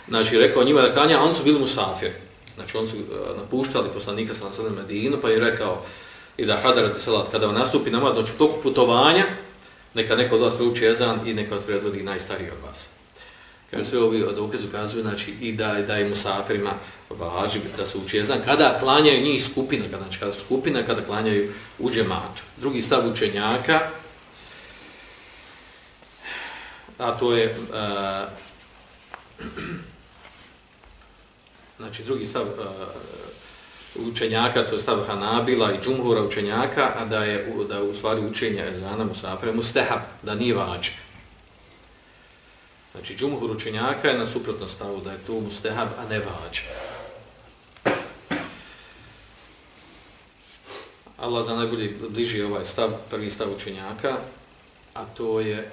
znači rekao njima da klanja oni su bili musafir znači oni su e, napuštali poslanika sa nasadom Medinu pa je rekao i da hadrati salat kada vam nastupi namaz znači u toku putovanja neka neko od vas prouči ezan i neka vas predvodi najstariji od vas. Jer sve ovi dokaze ukazuju, znači, i da, da je musafirima važi da se uči jezan, kada klanjaju njih skupina, kada, znači, kada skupina, kada klanjaju u džematu. Drugi stav učenjaka, a to je, uh, znači, drugi stav uh, učenjaka, to je stav Hanabila i Džumhura učenjaka, a da je, da je u stvari učenja jezana musafira mustehab, da nije vađib. Znači, džumhur učenjaka je na suprotno stavu da je to mustehab, a ne vađb. Allah za najbolji bliži ovaj stav, prvi stav učenjaka, a to je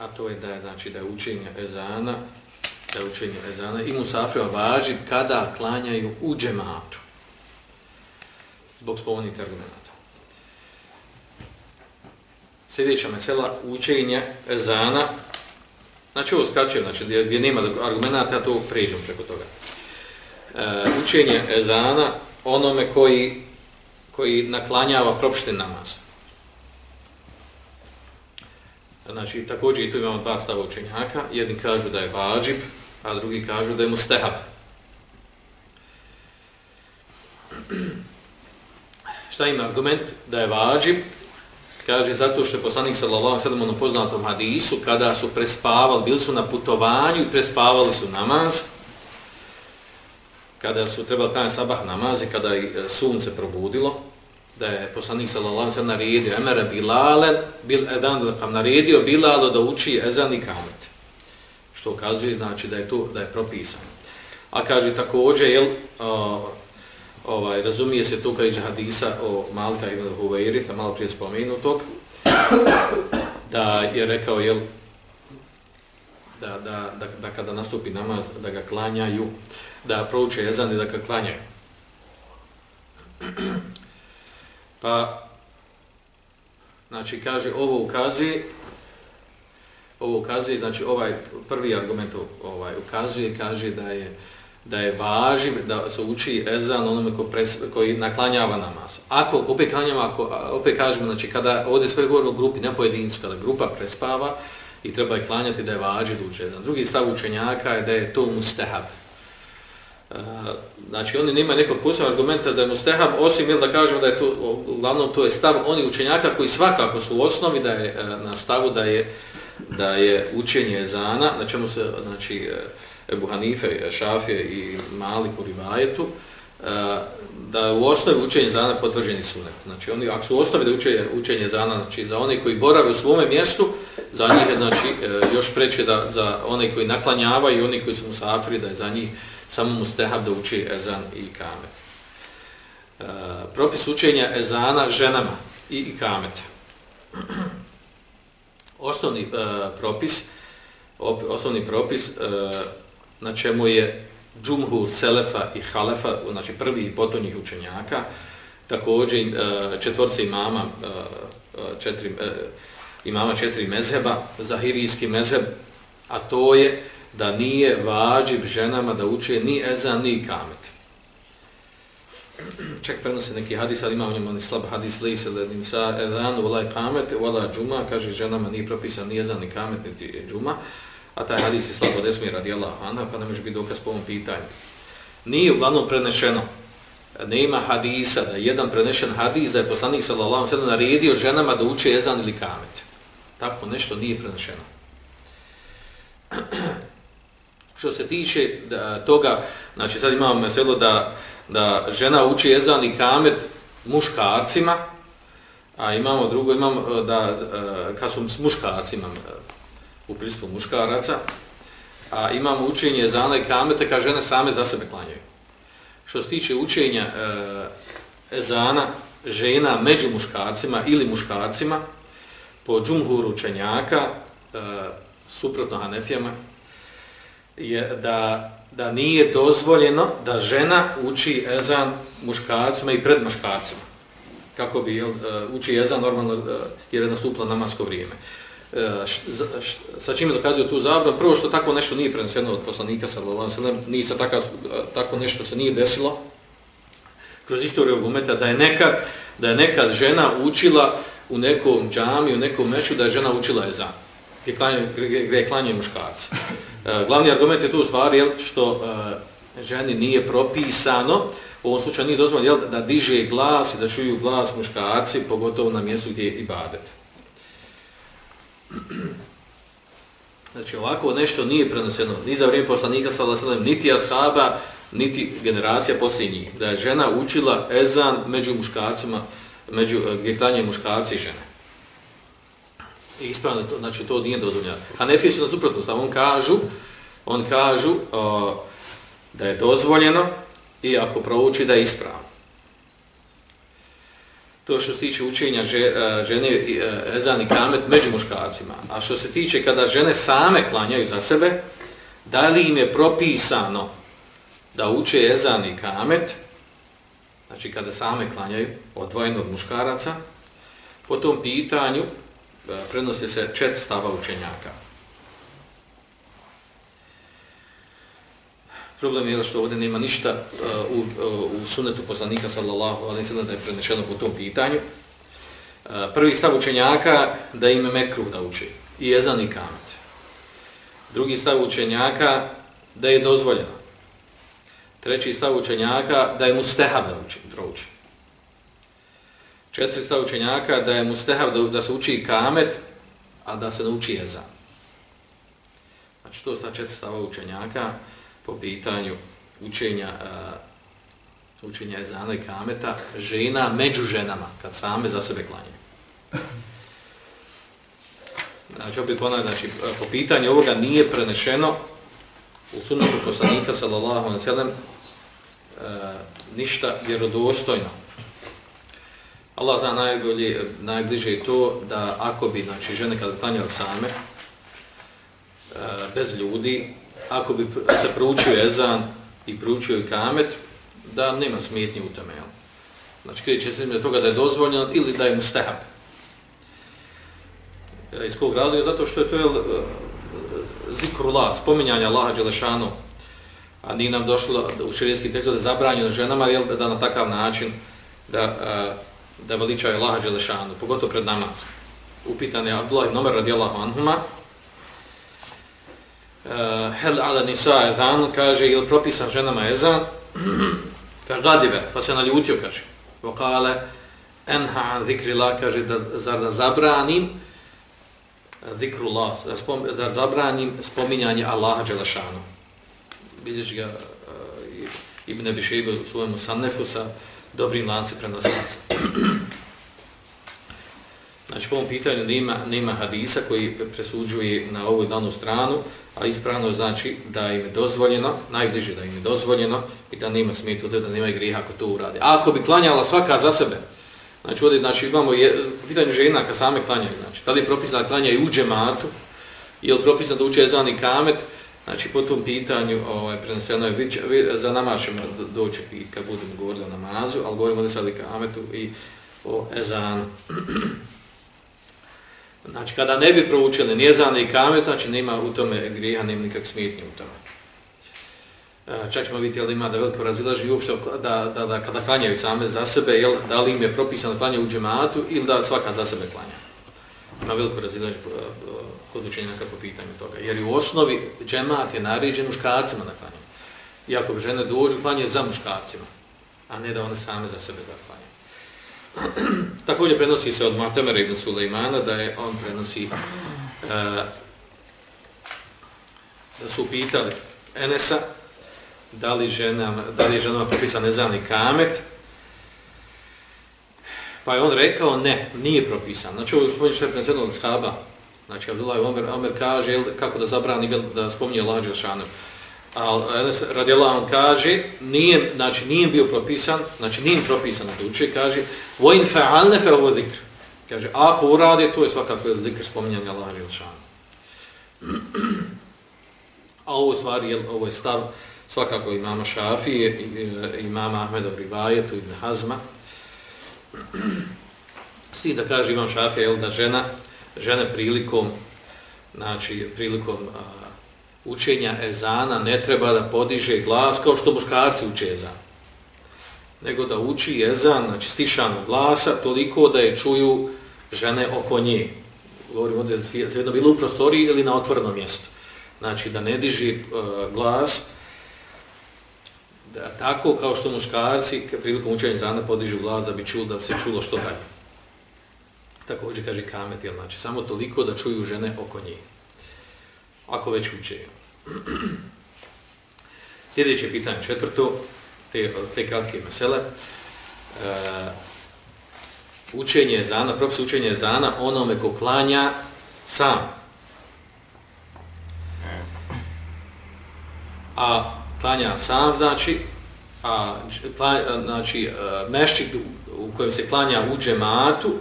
a to je da je, znači, da je učenje ezana, da je učenje ezana i musafira vađib kada klanjaju u džematu. Zbog spomenih argumenta. Sljedeća mesela, učenje ezana Znači ovo skraćujem, znači gdje, gdje nema argumenta, ja to pređem preko toga. E, učenje ezana onome koji, koji naklanjava propšten namaz. Znači, također i tu imamo dva stava učenjaka. Jedni kažu da je vađib, a drugi kažu da je mustehab. Šta ima argument? Da je vađib, Kaže, zato što je poslanik sallallahu sallam ono poznatom hadisu, kada su prespavali, bili su na putovanju i prespavali su namaz, kada su trebali taj sabah namaz i kada je e, sunce probudilo, da je poslanik sallallahu sallam naredio, emere Bilalen, bil edan da naredio Bilalo da uči ezan i kamet. Što ukazuje, znači da je to, da je propisano. A kaže također, jel, uh, ovaj, razumije se tu kaže hadisa o Malka ibn Huveiritha, malo prije spomenutog, da je rekao, jel, da, da, da, da kada nastupi namaz, da ga klanjaju, da prouče jezan i da ga klanjaju. Pa, znači, kaže, ovo ukazuje, ovo ukazuje, znači, ovaj prvi argument ovaj, ukazuje, kaže da je, da je važiv da se uči ezan onome ko pres, koji naklanjava namaz. Ako opet klanjava, ako opet kažemo, znači kada ovdje sve govorimo o grupi, ne pojedincu, kada grupa prespava i treba je klanjati da je važiv da uči ezan. Drugi stav učenjaka je da je to mustehab. Uh, znači oni nema nekog posebnog argumenta da je mustehab, osim ili da kažemo da je to, uglavnom to je stav oni učenjaka koji svakako su u osnovi da je e, na stavu da je da je učenje ezana, na čemu se, znači, uh, Ebu Hanife, Šafije i Malik u Rivajetu, e, da u osnovi učenje zana potvrđeni sunet. Znači, oni, ako su u osnovi da učenje, učenje zana, znači, za one koji borave u svome mjestu, za njih je znači, e, još preče da za one koji naklanjavaju i oni koji su musafiri, da je za njih samo mustehab da uči ezan i kamet. E, propis učenja ezana ženama i, ikameta. Osnovni e, propis, osnovni propis na čemu je džumhur Selefa i Halefa, znači prvi i potonjih učenjaka, također e, četvorce imama, e, e, četiri, imama četiri mezheba, zahirijski mezheb, a to je da nije vađib ženama da uče ni ezan ni kamet. čak prenosi neki hadis, ali ima u njemu slab hadis, li se ledim sa edanu, volaj kamet, vola džuma, kaže ženama nije propisan ni ezan, ni kamet, niti džuma, a taj hadis je slab od esmi radi Allah, pa ne može biti dokaz po ovom pitanju. Nije uglavnom prenešeno, nema hadisa, da jedan prenešen hadis, da je poslanik sallallahu sallam naredio ženama da uče jezan ili kamet. Tako nešto nije prenešeno. Što se tiče da, toga, znači sad imamo meselo da, da žena uči jezan i kamet muškarcima, a imamo drugo, imamo e, da, e, kad su s muškarcima u pristvu muškaraca, a imamo učenje jezana i kamete kad žene same za sebe klanjaju. Što se tiče učenja e, ezana žena među muškarcima ili muškarcima, po džumhuru učenjaka, e, suprotno Hanefijama, je da, da nije dozvoljeno da žena uči ezan muškarcima i pred muškarcima. Kako bi jel, e, uči ezan normalno e, jer je nastupilo namasko vrijeme. E, sa čime dokazuju tu zabranu? Prvo što tako nešto nije preneseno od poslanika sallallahu alejhi ve ni sa taka, tako nešto se nije desilo kroz istoriju argumenta da je nekad da je nekad žena učila u nekom džamiju, u nekom meču da je žena učila ezan. Gdje klanje, gdje klanje muškarci. E, glavni argument je tu u stvari jel, što e, ženi nije propisano, u ovom slučaju nije dozvoljeno da diže glas i da čuju glas muškarci, pogotovo na mjestu gdje je ibadet. Znači ovako nešto nije preneseno ni za vrijeme poslanika sallallahu niti ashaba, niti generacija poslije njih. Da je žena učila ezan među muškarcima, među e, gdje muškarci i žene. I ispravno to, znači to nije dozvoljeno. Hanefi su na suprotnost, on kažu, on kažu o, da je dozvoljeno i ako prouči da je ispravno to što se tiče učenja e, žene e, ezan i kamet među muškarcima. A što se tiče kada žene same klanjaju za sebe, da li im je propisano da uče ezan i kamet, znači kada same klanjaju, odvojeno od muškaraca, po tom pitanju e, prenose se čet stava učenjaka. Problem je što ovdje nema ništa uh, u, uh, u sunetu poslanika sallallahu alaihi sallam da je prenešeno po tom pitanju. Uh, prvi stav učenjaka da ime mekruh da uči i jezan i kamet. Drugi stav učenjaka da je dozvoljeno. Treći stav učenjaka da je mustehab da uči, uči. Četiri stav učenjaka da je mustehab da, da se uči kamet, a da se nauči jezan. Znači to je četiri stava učenjaka po pitanju učenja uh, učenja ezana i kameta žena među ženama kad same za sebe klanjaju. Znači, opet ponavljam, znači, po pitanju ovoga nije prenešeno u sunnetu poslanika, sallallahu alaihi sallam, uh, ništa vjerodostojno. Allah zna najbolje, najbliže je to da ako bi, znači, žene kada klanjali same, bez ljudi, ako bi se proučio ezan i proučio i kamet, da nema smetnje u tome. Znači, kreće se ime toga da je dozvoljeno ili da je mu stehab. Iz kog razloga? Zato što je to je e, zikrullah, spominjanje Allaha Đelešanu, a nije nam došlo u širijskim tekst da je zabranjeno ženama, jel, da na takav način da, e, da veličaju Allaha Đelešanu, pogotovo pred namaz. Upitan je Abdullah ibn Omer radijallahu anhuma, Eh, hel ala nisa ezan, kaže, ili propisan ženama ezan, fe gadive, pa se naljutio, kaže, vokale, enha an zikrila, kaže, da, zar da zabranim eh, zikrullah, da, spom, da zabranim spominjanje Allaha Đelešanu. Vidiš ga uh, Ibn Abi Shayba u svojemu sannefu sa dobrim lanci prenosilaca. Znači, po ovom pitanju nema, nema hadisa koji presuđuje na ovu danu stranu, a ispravno znači da im je dozvoljeno, najbliže da im je dozvoljeno i da nema smetu, da nema griha ako to uradi. A ako bi klanjala svaka za sebe, znači, ovdje, znači imamo je, pitanju žena kad same klanjaju, znači, tada je propisano da klanjaju u džematu, je li propisano da uče ezan i kamet, znači po tom pitanju ovaj, preneseno je, za namaz ćemo doći kad budemo govorili o namazu, ali govorimo da sad i kametu i o ezanu. Znači, kada ne bi proučili nijezane i kamet, znači nema u tome grija, nema nikak smetnje u tome. E, čak ćemo vidjeti da ima da veliko razilaži uopšte da, da, da kada klanjaju same za sebe, jel, da li im je propisano klanje u džematu ili da svaka za sebe klanja. Ima veliko razilaži e, kod učenjaka kako pitanju toga. Jer u osnovi džemat je naređen muškarcima da klanjaju. Iako bi žene dođu, klanje za muškarcima, a ne da one same za sebe da klanjaju. Također prenosi se od Matamera ibn Sulejmana da je on prenosi uh, da su pitali Enesa da li, žena, da li je ženama propisan nezani kamet, pa je on rekao ne, nije propisan. Znači ovo je šef što je predsjedno od shaba, znači Abdullah Omer, Omer kaže jel, kako da zabrani da spominje Allah Đelšanu. A radi Allah kaže, nije, znači nije bio propisan, znači nije propisan na duče, kaže vojn fa'alne fe ovo. Kaže, ako urade, to je svakako je zikr spominjanja Allah Đelšanu. A ovo stvari, jel, ovo je stav, svakako imama Šafije, e, imama Ahmeda Rivajetu, Ibn Hazma. Svi da kaže imam Šafije, jel, da žena, žene prilikom, znači prilikom a, učenja ezana ne treba da podiže glas kao što muškarci uče ezan. Nego da uči ezan, znači stišano glasa, toliko da je čuju žene oko nje. Govorim ovdje, jedno bilo u prostoriji ili na otvorenom mjestu. Znači da ne diži uh, glas, da, tako kao što muškarci prilikom učenja ezana podižu glas da bi čulo, da bi se čulo što dalje. Također kaže kamet, jel, znači samo toliko da čuju žene oko njih. Ako već uče. Sljedeće pitanje četvrto, te, te kratke mesele. E, učenje zana, propis učenje zana onome ko klanja sam. A klanja sam, znači, a, klanja, znači, e, mešćik u kojem se klanja u džematu,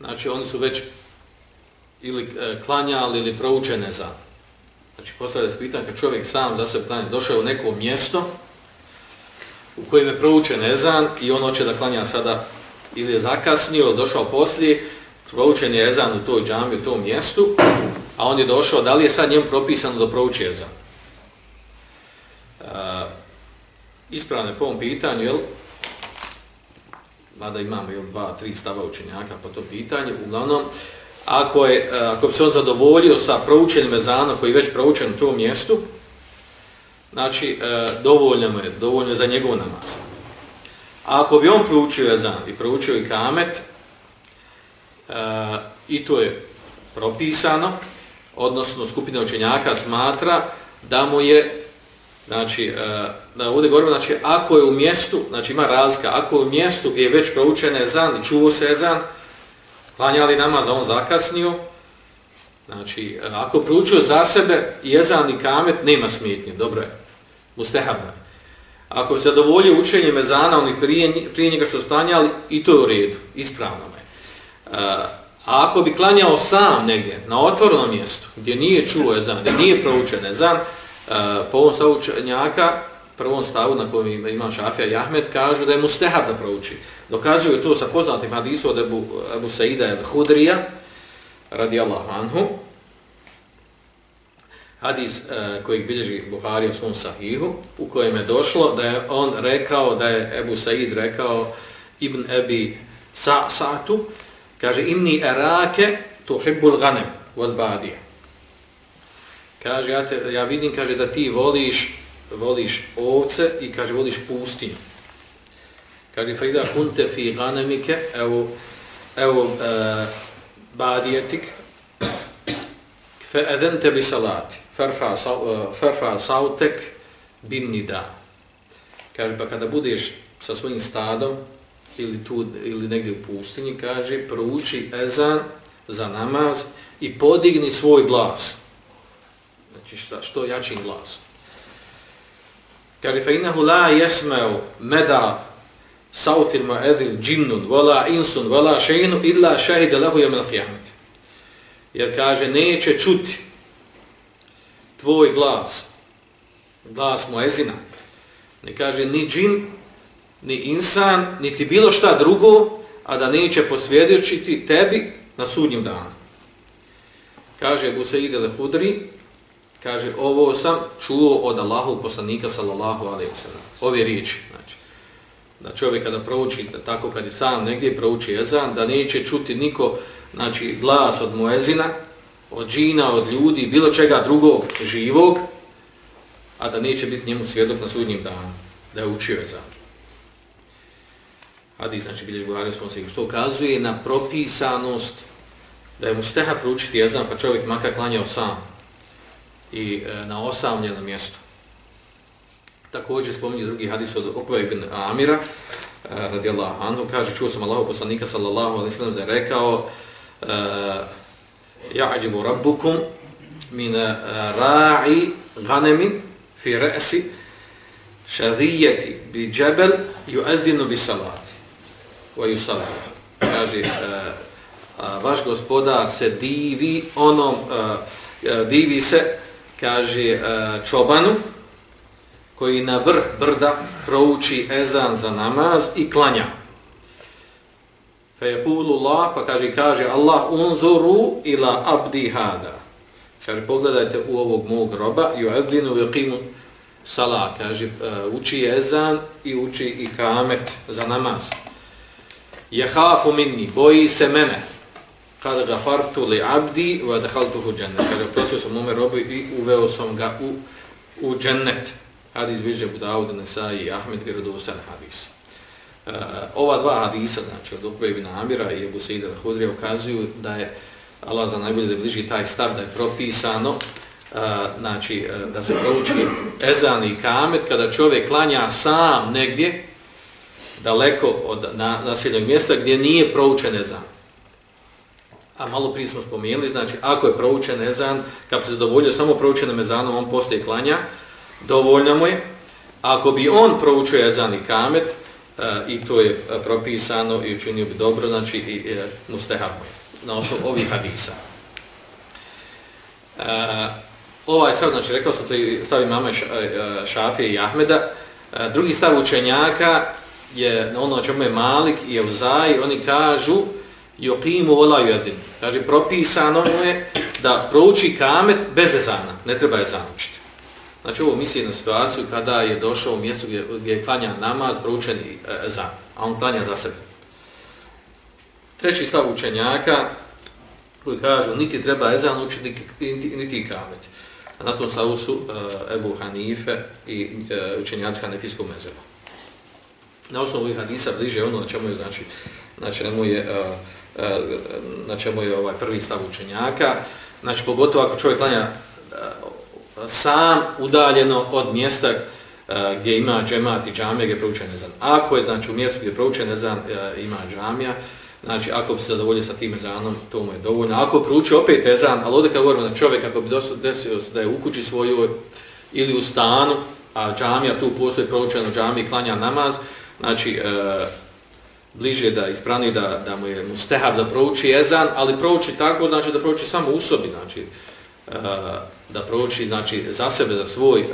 znači, oni su već ili e, klanjali ili proučene za. Znači, postavlja se pitanje, kad čovjek sam za sebe klanja, došao u neko mjesto u kojem je proučen ezan i on hoće da klanja sada ili je zakasnio, ili došao poslije, proučen je ezan u toj džami, u tom mjestu, a on je došao, da li je sad njemu propisano da prouči ezan? E, ispravne po ovom pitanju, jel? Mada imamo jel, dva, tri stava učenjaka po tom pitanju. Uglavnom, ako, je, e, ako bi se on zadovoljio sa proučenim ezanom koji je već proučen u tom mjestu, znači, e, dovoljno je, dovoljno je za njegov namaz. A ako bi on proučio ezan i proučio i kamet, e, i to je propisano, odnosno skupina učenjaka smatra da mu je Znači, da ovdje govorimo, znači, ako je u mjestu, znači ima razlika, ako je u mjestu gdje je već proučen ezan i čuo se ezan, klanjali namaz, on zakasnio, znači, e, ako proučio za sebe jezan i kamet, nema smetnje, dobro je, mustehabno Ako se zadovolji učenje mezana, onih prije, prije njega što sklanjali, i to je u redu, ispravno je. E, a ako bi klanjao sam negdje, na otvornom mjestu, gdje nije čuo ezan, gdje nije proučen ezan, e, po ovom stavu učenjaka, prvom stavu na kojem ima Šafija i Ahmed, kažu da je mustehab da prouči. Dokazuju to sa poznatim hadisu od Ebu, Ebu Saida el Hudrija, radi anhu, hadis e, kojeg bilježi Buhari u svom sahihu, u kojem je došlo da je on rekao, da je Ebu Said rekao Ibn Ebi Sa Sa'tu, kaže, imni erake tuhibbul ganem vod badije. Kaže, ja, te, ja vidim, kaže, da ti voliš, voliš ovce i, kaže, voliš pustinju. Kaže, fa ida kunte fi ganamike evo, evo, e, badijetik, fa edente bi salati, farfa, e, farfa sautek bin nida. Kaže, pa kada budeš sa svojim stadom, ili tu, ili negdje u pustinji, kaže, prouči ezan za namaz i podigni svoj glas znači šta, što jači glas. Kaže, fe innehu la jesmeu meda sautil ma'edil džinnun, vola insun, vola šeinu, illa šehide lehu jem na kijamet. Jer kaže, neće čuti tvoj glas, glas muezina, ne kaže ni džin, ni insan, niti bilo šta drugo, a da neće posvjedočiti tebi na sudnjem danu. Kaže Ebu Sejid el-Hudri, kaže, ovo sam čuo od Allahu poslanika sallallahu alaihi sallam. Ove riječi, znači, da čovjek kada prouči, da tako kad je sam negdje prouči ezan, da neće čuti niko, znači, glas od muezina, od džina, od ljudi, bilo čega drugog živog, a da neće biti njemu svjedok na sudnjim danu, da je učio ezan. Hadis, znači, bilješ Buhari smo što ukazuje na propisanost da je mu steha proučiti ezan, pa čovjek makar klanjao sam i e, na osamljenom mjestu. Također spominje drugi hadis od Okva ibn Amira, e, radijallahu anhu, kaže, čuo sam Allahu poslanika, sallallahu alaihi sallam, da je rekao, e, ja'đibu rabbukum min e, ra'i ghanemin fi re'si šadijeti bi džebel ju'adzinu bi salati. Wa yusalli Kaže, e, vaš gospodar se divi onom, e, divi se kaže e, čobanu koji na vrh brda prouči ezan za namaz i klanja. Fa Allah pa kaže kaže Allah unzuru ila abdi hada. Kaže pogledajte u ovog mog roba yu'adhinu yaqimu sala kaže e, uči ezan i uči i kamet za namaz. Jehafu minni boji se mene kada gafartu li abdi wa dakhaltuhu džennet. Kada prosio sam mome robu i uveo sam ga u, u džennet. Hadis biže Budavud, Nesai i Ahmed Vjerodostan hadis. Uh, ova dva hadisa, znači od Ukve ibn Amira i Ebu Sejda Hudrija ukazuju da je Allah za najbolje da bliži taj stav da je propisano uh, znači uh, da se prouči ezan i kamet kada čovjek klanja sam negdje daleko od na, naseljenog mjesta gdje nije proučen ezan a malo prije smo spomenuli, znači ako je proučen ezan, kad se zadovoljio samo proučenom ezanom, on postaje klanja, dovoljno mu je. Ako bi on proučio ezan i kamet, e, i to je e, propisano i učinio bi dobro, znači i uh, mustehab na osnovu ovih hadisa. E, ovaj sad, znači rekao sam to i stavi mame Šafije i Ahmeda, e, drugi stav učenjaka je na ono čemu je Malik i Evzaj, oni kažu, yuqimu wala yadin. Kaže propisano je da prouči kamet bez ezana, ne treba je zanučiti. Znači ovo misli na situaciju kada je došao u mjesto gdje, gdje je klanja namaz, proučen e, ezan, a on klanja za sebe. Treći stav učenjaka koji kažu niti treba ezan učiti, niti, niti kamet. A na tom stavu su uh, Ebu Hanife i uh, učenjaci Hanefijskog mezeba. Na osnovu ovih hadisa bliže ono na čemu je znači, znači čemu je uh, E, na čemu je ovaj prvi stav učenjaka. Znači, pogotovo ako čovjek klanja e, sam udaljeno od mjesta e, gdje ima džemat i džamija gdje je proučen nezan. Ako je znači, u mjestu gdje je proučen nezan ima džamija, znači ako bi se zadovoljio sa tim nezanom, to mu je dovoljno. Ako prouči opet nezan, ali ovdje kad govorimo na čovjek, ako bi desio da je u kući svojoj ili u stanu, a džamija tu postoji proučeno džamija klanja namaz, znači bliže da isprani da, da mu je mustehab da prouči ezan, ali prouči tako znači da prouči samo u sobi, znači e, da prouči znači za sebe, za svoj, e,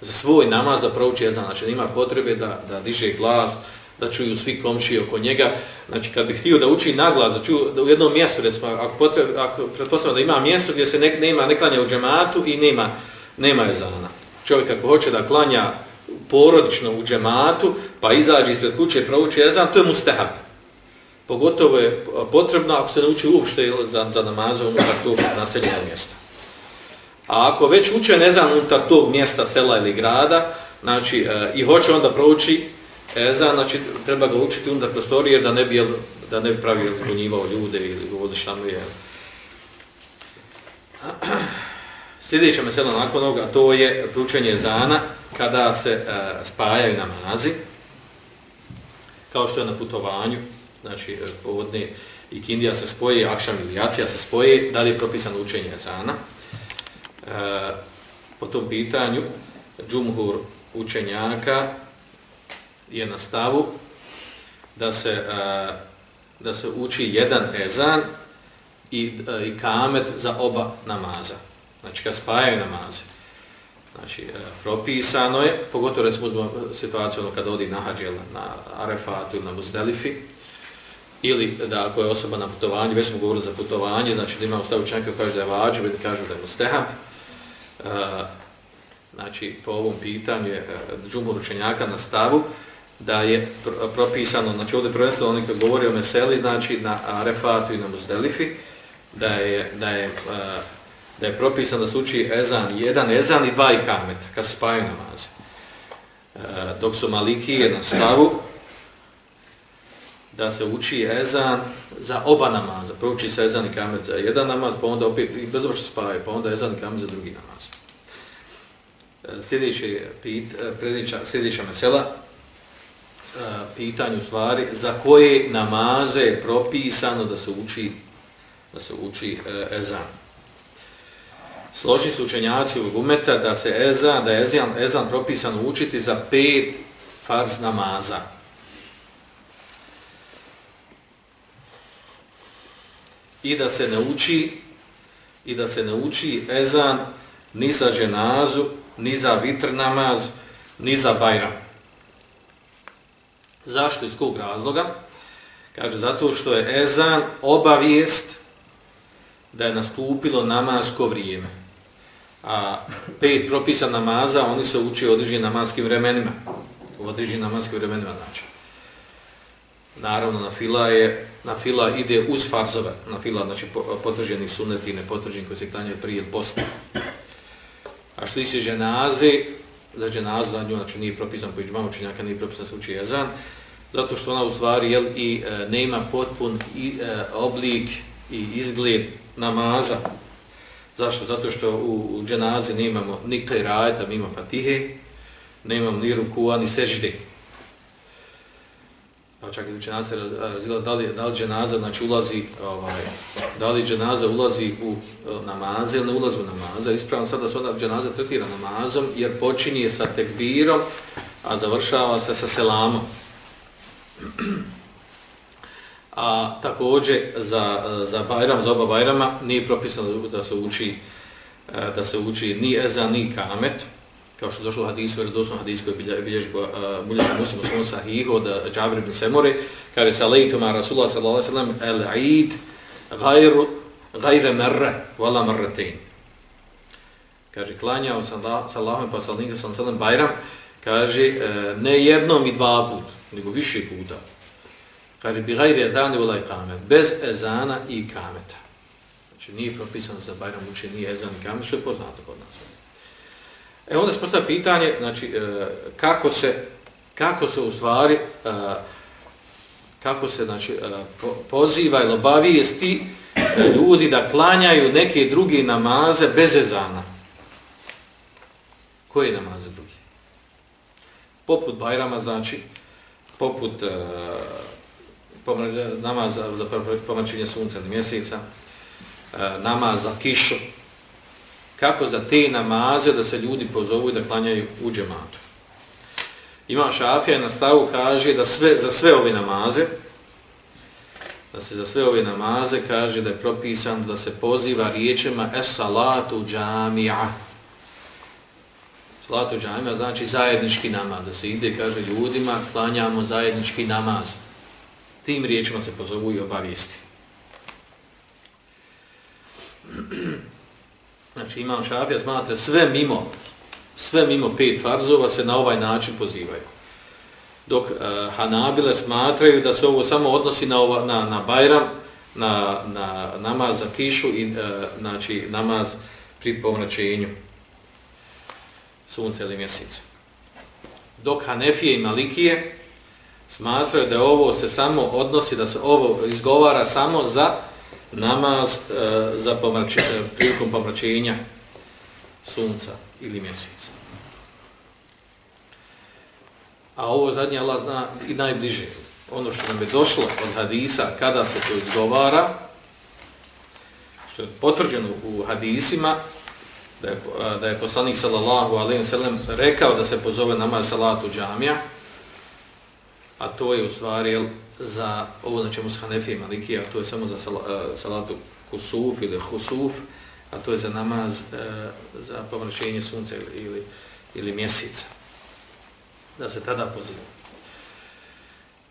za svoj namaz da prouči ezan, znači nema potrebe da, da diže glas, da čuju svi komšije oko njega. Znači kad bih htio da uči naglas, da čuju da u jednom mjestu, recimo, ako, potreb, ako pretpostavljamo da ima mjesto gdje se ne, nema ne klanja u džematu i nema, nema ezana. Čovjek ako hoće da klanja porodično u džematu, pa izađe ispred kuće i prouči ezan, to je mustahab. Pogotovo je potrebno ako se nauči uopšte za, za namaze unutar tog naseljenog mjesta. A ako već uče nezan unutar tog mjesta, sela ili grada, znači e, i hoće onda prouči ezan, znači treba ga učiti unutar prostorije da ne bi, da ne bi pravio zbunjivao ljude ili govorili šta mu je. Sljedeća mesela nakon ovoga, to je pručenje zana kada se e, spajaju namazi, kao što je na putovanju, znači e, povodne i kindija se spoje, akšam ili jacija se spoje, da li je propisano učenje ezana. E, po tom pitanju, džumhur učenjaka je na stavu da se, e, da se uči jedan ezan i, e, i kamet za oba namaza. Znači kad spajaju namaze. Znači, e, propisano je, pogotovo recimo uzmemo situaciju ono kada odi na hađe na Arefatu ili na Muzdelifi, ili da ako je osoba na putovanju, već smo govorili za putovanje, znači da imamo stavu čanka koji kaže da je vađu, da kažu da je mustehab. E, znači po ovom pitanju je e, džumur učenjaka na stavu da je propisano, znači ovdje prvenstveno oni koji govori o meseli, znači na Arefatu i na Muzdelifi, da je, da je, da je propisano da se uči ezan, jedan ezan i dva ikameta, kad se spaju namaze. E, dok su Malikije na stavu, da se uči ezan za oba namaza. Prouči se ezan i kamet za jedan namaz, pa onda opet, i bez što spaje, pa onda ezan i kamet za drugi namaz. E, sljedeći pit, e, prediča, sljedeća mesela, pitanju stvari, za koje namaze je propisano da se uči, da se uči ezan. Složi su učenjaci u umeta da se ezan, da je ezan, ezan propisan učiti za pet farz namaza. i da se ne uči i da se ne uči ezan ni za dženazu, ni za vitr namaz, ni za bajram. Zašto? Iz kog razloga? Kaže, zato što je ezan obavijest da je nastupilo namasko vrijeme. A pet propisa namaza, oni se uči određenim namaskim vremenima. U određenim namaskim vremenima znači. Naravno, na fila je na fila ide uz farzove, na fila, znači potvrđeni sunneti i nepotvrđeni koji se klanjaju prije ili posle. A što se ženaze, za ženazu za nju, znači nije propisan po iđmama učenjaka, nije propisan se uči jezan, zato što ona u stvari jel, i e, nema potpun i, e, oblik i izgled namaza. Zašto? Zato što u, u dženazi nemamo ni taj rajta, mimo fatihe, nemamo ni rukua, ni sežde pa čak i učenjaci se razila da li, da li dženaza znači ulazi ovaj, da li dženaza ulazi u e, namaze ili ne ulazi u namaze. Ispravno sad da se onda dženaza tretira namazom jer počinje sa tekbirom, a završava se sa selamom. A također za, za Bajram, za oba Bajrama nije propisano da se uči e, da se uči ni ezan ni kamet, kao što je došlo u hadisu, vjerodosnom hadisu koji bilježi e, Mulježi muslim u svom sahihu od e, Džabir ibn Semore, kada sa lejtuma Rasulullah sallallahu alaihi sallam el-Eid gajru, gajre merre, vala marretein. Kaže, klanjao sam sa Allahom pa sallallahu alaihi sallam Bajram, kaže, ne jednom i dva put, nego više puta. Kaže, bi gajri dani volaj i kamet, bez ezana i kameta. Znači, nije propisano za Bajram uče, nije ezan i kamet, što je poznato kod nas. E onda se postavlja pitanje, znači, e, kako se, kako se u stvari, e, kako se, znači, e, poziva ili obavijesti ljudi da klanjaju neke druge namaze bez ezana. Koje namaze drugi? Poput Bajrama, znači, poput Eh, namaz za pomračenje sunca ili mjeseca, eh, namaz za kišu, kako za te namaze da se ljudi pozovu i da klanjaju u džematu. Ima šafija na stavu kaže da sve za sve ove namaze da se za sve ove namaze kaže da je propisan da se poziva riječima es salatu džamija. Salatu džamija znači zajednički namaz. Da se ide kaže ljudima klanjamo zajednički namaz. Tim riječima se pozovu i obavijesti. Znači imam šafija, smatra sve mimo, sve mimo pet farzova se na ovaj način pozivaju. Dok e, Hanabile smatraju da se ovo samo odnosi na, ova, na, na Bajram, na, na namaz za kišu i e, znači, namaz pri pomračenju sunce ili mjeseca. Dok Hanefije i Malikije smatraju da ovo se samo odnosi, da se ovo izgovara samo za namaz e, za pomračenje, prilikom pomračenja sunca ili mjeseca. A ovo zadnje Allah zna i najbliže. Ono što nam je došlo od hadisa kada se to izgovara, što je potvrđeno u hadisima, da je, e, da je poslanik sallallahu alaihi sallam rekao da se pozove namaz salatu džamija, a to je u stvari za ovo na čemu s Hanefi Maliki, a to je samo za sal, uh, e, salatu kusuf ili husuf, a to je za namaz uh, za pomračenje sunca ili, ili, ili mjeseca. Da se tada poziva.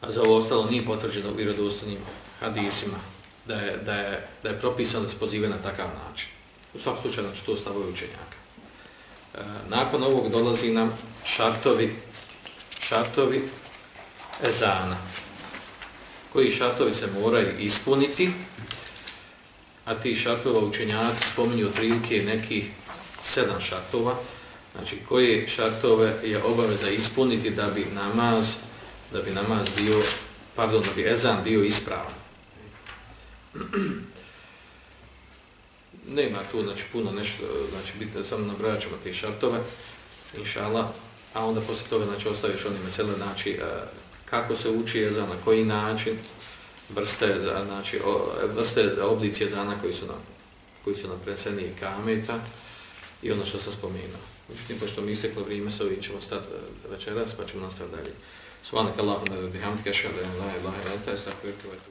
A za ovo ostalo nije potvrđeno u vjerodostanim hadisima da je, da, je, da je propisano da se pozive na takav način. U svakom slučaju, znači, to stavuje učenjaka. E, nakon ovog dolazi nam šartovi, šartovi ezana. Koji šartovi se moraju ispuniti, a ti šartova učenjaci spominju otprilike nekih sedam šartova, znači koje šartove je obaveza ispuniti da bi namaz, da bi namaz bio, pardon, da bi ezan bio ispravan. Nema tu znači puno nešto, znači bitno samo nabrajat ćemo te šartove, inšala, a onda posle toga znači ostaviš oni mesele, znači e, kako se uči jezan, na koji način, vrste za znači vrste za oblici jezana koji su nam, koji su na preneseni kameta i ono što sam spomenuo. Međutim, pošto mi isteklo vrijeme, sa ovim ćemo stati e, večeras, pa ćemo nastaviti dalje. Subhanak Allahumma wa bihamdika ashhadu an la ilaha illa anta astaghfiruka wa atubu